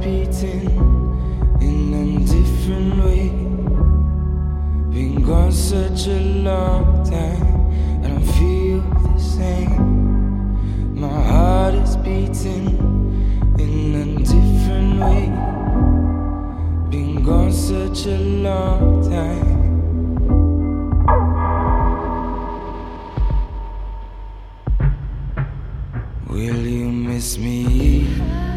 beating in a different way. Been gone such a long time, I don't feel the same. My heart is beating in a different way. Been gone such a long time. Will you miss me?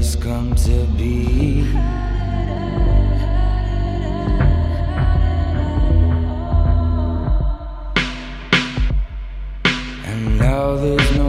This come to be? And now there's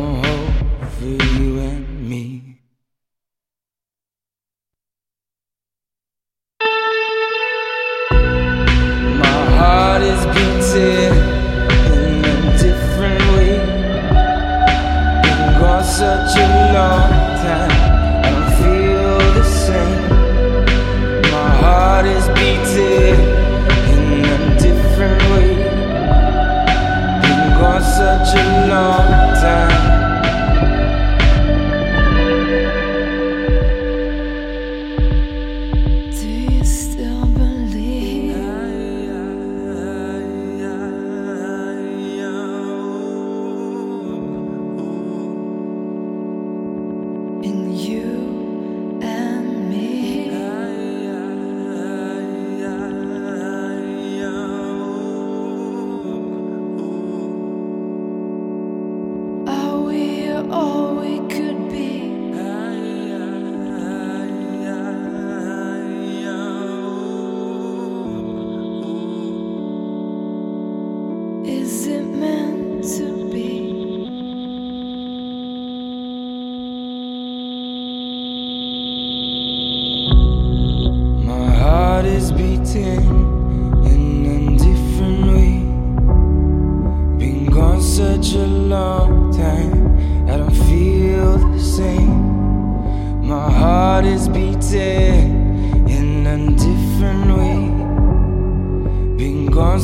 Is it meant to be?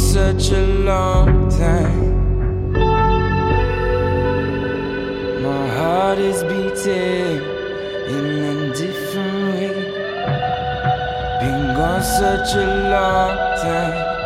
Such a long time. My heart is beating in a different way. Been gone such a long time.